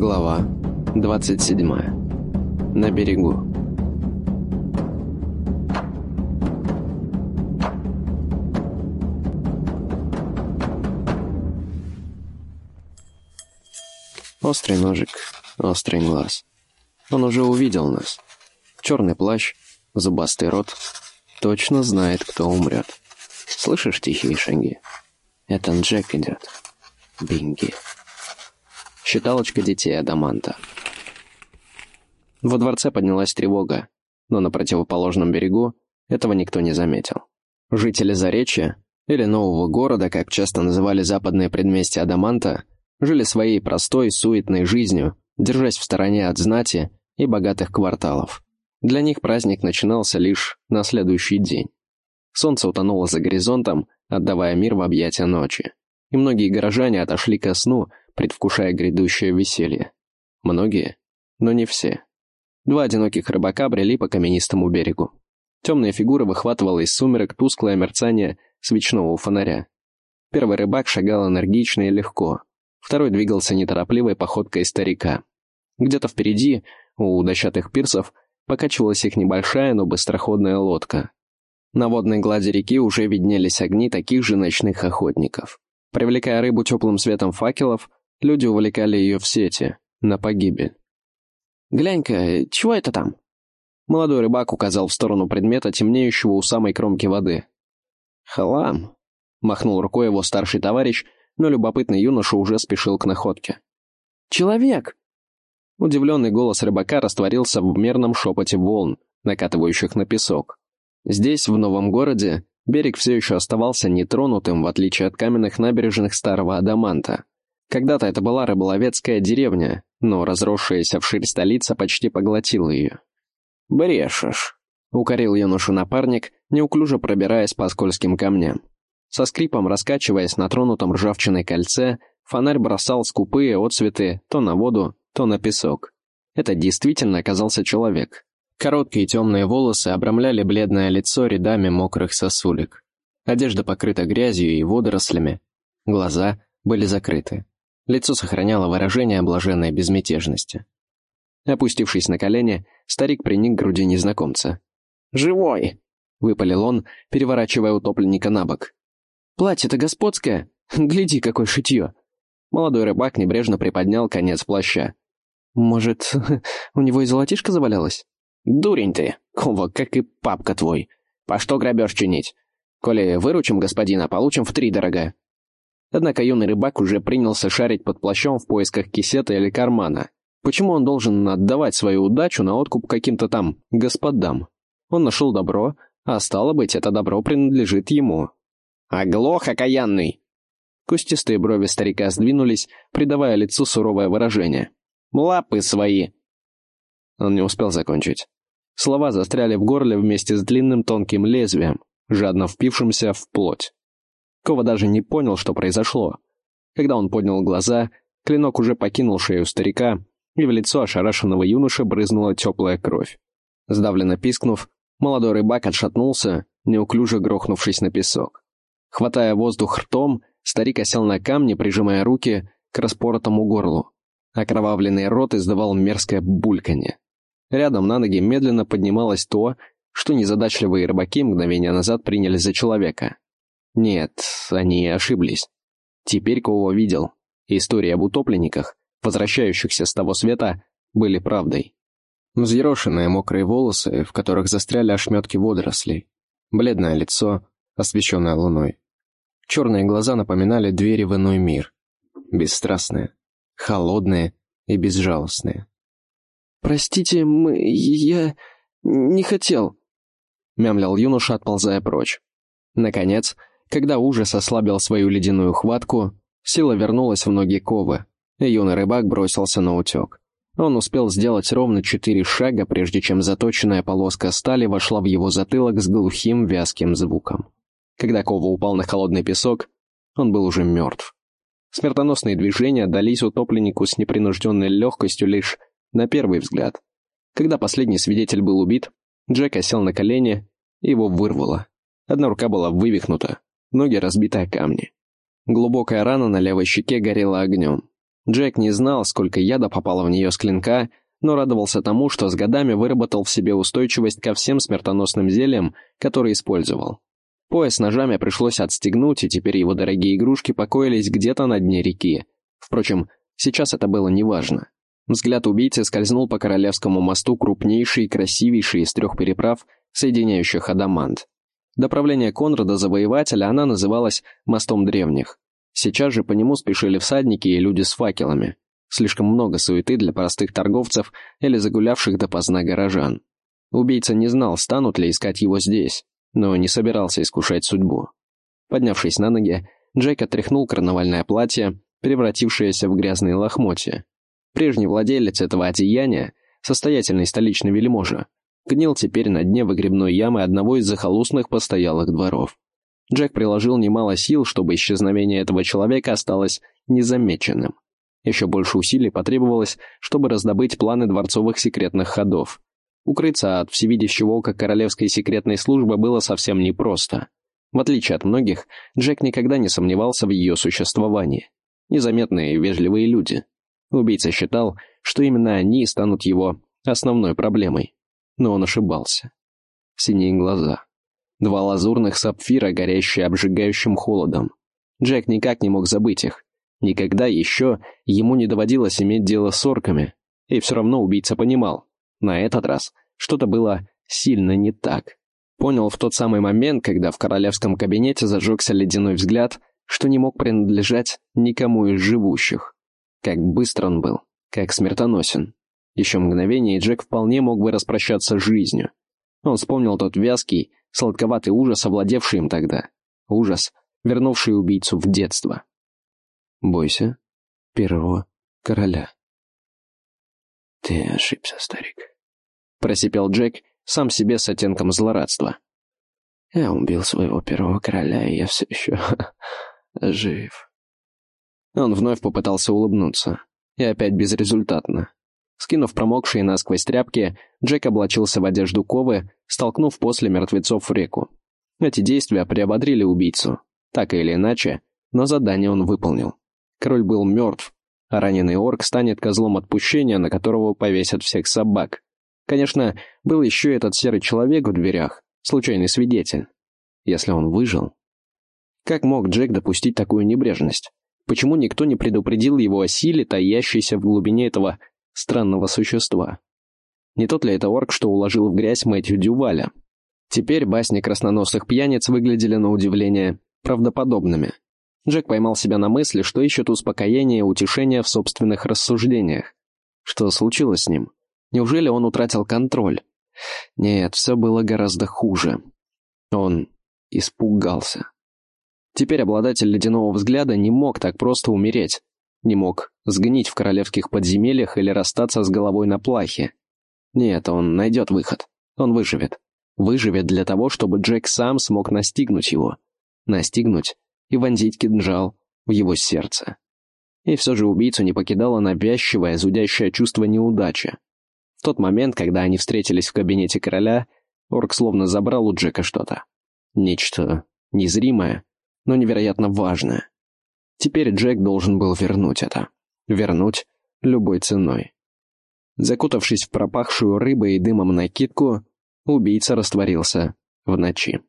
Глава 27. На берегу. Острый ножик, острый глаз. Он уже увидел нас. Черный плащ, зубастый рот. Точно знает, кто умрет. Слышишь тихие шаги? Это Джек идет. Бинги. Считалочка детей Адаманта. Во дворце поднялась тревога, но на противоположном берегу этого никто не заметил. Жители Заречья, или Нового города, как часто называли западные предместья Адаманта, жили своей простой, суетной жизнью, держась в стороне от знати и богатых кварталов. Для них праздник начинался лишь на следующий день. Солнце утонуло за горизонтом, отдавая мир в объятия ночи. И многие горожане отошли ко сну, предвкушая грядущее веселье. Многие, но не все. Два одиноких рыбака брели по каменистому берегу. Темная фигура выхватывала из сумерек тусклое мерцание свечного фонаря. Первый рыбак шагал энергично и легко, второй двигался неторопливой походкой старика. Где-то впереди, у дощатых пирсов, покачивалась их небольшая, но быстроходная лодка. На водной глади реки уже виднелись огни таких же ночных охотников. Привлекая рыбу теплым светом факелов, Люди увлекали ее в сети, на погибель. «Глянь-ка, чего это там?» Молодой рыбак указал в сторону предмета, темнеющего у самой кромки воды. «Халам!» — махнул рукой его старший товарищ, но любопытный юноша уже спешил к находке. «Человек!» Удивленный голос рыбака растворился в мерном шепоте волн, накатывающих на песок. Здесь, в новом городе, берег все еще оставался нетронутым, в отличие от каменных набережных старого Адаманта. Когда-то это была рыболовецкая деревня, но разросшаяся вширь столица почти поглотила ее. «Брешешь», — укорил юношу напарник, неуклюже пробираясь по скользким камням. Со скрипом раскачиваясь на тронутом ржавчиной кольце, фонарь бросал скупые отцветы то на воду, то на песок. Это действительно оказался человек. Короткие темные волосы обрамляли бледное лицо рядами мокрых сосулек. Одежда покрыта грязью и водорослями. Глаза были закрыты. Лицо сохраняло выражение блаженной безмятежности. Опустившись на колени, старик приник к груди незнакомца. «Живой!» — выпалил он, переворачивая утопленника на бок. «Платье-то господское! Гляди, какое шитье!» Молодой рыбак небрежно приподнял конец плаща. «Может, у него и золотишко завалялось?» «Дурень ты, Кова, как и папка твой. По что грабеж чинить? Коли выручим господина, получим втридорога. Однако юный рыбак уже принялся шарить под плащом в поисках кисета или кармана. Почему он должен отдавать свою удачу на откуп каким-то там господам? Он нашел добро, а стало быть, это добро принадлежит ему. «Оглох, окаянный!» Кустистые брови старика сдвинулись, придавая лицу суровое выражение. «Лапы свои!» Он не успел закончить. Слова застряли в горле вместе с длинным тонким лезвием, жадно впившимся в плоть. Кова даже не понял, что произошло. Когда он поднял глаза, клинок уже покинул шею старика, и в лицо ошарашенного юноши брызнула теплая кровь. Сдавленно пискнув, молодой рыбак отшатнулся, неуклюже грохнувшись на песок. Хватая воздух ртом, старик осел на камни, прижимая руки к распоротому горлу. Окровавленный рот издавал мерзкое бульканье. Рядом на ноги медленно поднималось то, что незадачливые рыбаки мгновение назад приняли за человека. Нет, они ошиблись. Теперь Коула видел. Истории об утопленниках, возвращающихся с того света, были правдой. Взъерошенные мокрые волосы, в которых застряли ошметки водорослей. Бледное лицо, освещенное луной. Черные глаза напоминали двери в иной мир. Бесстрастные, холодные и безжалостные. «Простите, мы... я... не хотел», — мямлял юноша, отползая прочь. Наконец, когда ужас ослабил свою ледяную хватку, сила вернулась в ноги Ковы, и юный рыбак бросился на утек. Он успел сделать ровно четыре шага, прежде чем заточенная полоска стали вошла в его затылок с глухим вязким звуком. Когда Кова упал на холодный песок, он был уже мертв. Смертоносные движения дались утопленнику с непринужденной легкостью лишь на первый взгляд. Когда последний свидетель был убит, Джек осел на колени, его вырвало. Одна рука была вывихнута, ноги разбиты о камни. Глубокая рана на левой щеке горела огнем. Джек не знал, сколько яда попало в нее с клинка, но радовался тому, что с годами выработал в себе устойчивость ко всем смертоносным зельям, которые использовал. Пояс ножами пришлось отстегнуть, и теперь его дорогие игрушки покоились где-то на дне реки. Впрочем, сейчас это было неважно. Взгляд убийцы скользнул по Королевскому мосту крупнейший и красивейший из трех переправ, соединяющих Адамант. До правления Конрада Завоевателя она называлась «Мостом древних». Сейчас же по нему спешили всадники и люди с факелами. Слишком много суеты для простых торговцев или загулявших допоздна горожан. Убийца не знал, станут ли искать его здесь, но не собирался искушать судьбу. Поднявшись на ноги, Джек отряхнул карнавальное платье, превратившееся в грязные лохмотья. Прежний владелец этого одеяния, состоятельный столичный вельможа, гнил теперь на дне выгребной ямы одного из захолустных постоялых дворов. Джек приложил немало сил, чтобы исчезновение этого человека осталось незамеченным. Еще больше усилий потребовалось, чтобы раздобыть планы дворцовых секретных ходов. Укрыться от всевидящего ока королевской секретной службы было совсем непросто. В отличие от многих, Джек никогда не сомневался в ее существовании. Незаметные и вежливые люди. Убийца считал, что именно они станут его основной проблемой. Но он ошибался. Синие глаза. Два лазурных сапфира, горящие обжигающим холодом. Джек никак не мог забыть их. Никогда еще ему не доводилось иметь дело с орками. И все равно убийца понимал. На этот раз что-то было сильно не так. Понял в тот самый момент, когда в королевском кабинете зажегся ледяной взгляд, что не мог принадлежать никому из живущих. Как быстро он был, как смертоносен. Еще мгновение, и Джек вполне мог бы распрощаться с жизнью. Он вспомнил тот вязкий, сладковатый ужас, овладевший им тогда. Ужас, вернувший убийцу в детство. «Бойся первого короля». «Ты ошибся, старик», — просипел Джек, сам себе с оттенком злорадства. «Я убил своего первого короля, и я все еще жив». Он вновь попытался улыбнуться. И опять безрезультатно. Скинув промокшие насквозь тряпки, Джек облачился в одежду Ковы, столкнув после мертвецов в реку. Эти действия приободрили убийцу. Так или иначе, но задание он выполнил. Король был мертв, а раненый орк станет козлом отпущения, на которого повесят всех собак. Конечно, был еще этот серый человек в дверях, случайный свидетель. Если он выжил... Как мог Джек допустить такую небрежность? Почему никто не предупредил его о силе, таящейся в глубине этого странного существа? Не тот ли это орк, что уложил в грязь Мэтью Дюваля? Теперь басни красноносых пьяниц выглядели на удивление правдоподобными. Джек поймал себя на мысли, что ищет успокоение и утешение в собственных рассуждениях. Что случилось с ним? Неужели он утратил контроль? Нет, все было гораздо хуже. Он испугался. Теперь обладатель ледяного взгляда не мог так просто умереть. Не мог сгнить в королевских подземельях или расстаться с головой на плахе. Нет, он найдет выход. Он выживет. Выживет для того, чтобы Джек сам смог настигнуть его. Настигнуть и вонзить кинжал в его сердце. И все же убийцу не покидало навязчивое, зудящее чувство неудачи. В тот момент, когда они встретились в кабинете короля, Орк словно забрал у Джека что-то. Нечто незримое, но невероятно важное. Теперь Джек должен был вернуть это. Вернуть любой ценой. Закутавшись в пропахшую рыбой и дымом накидку, убийца растворился в ночи.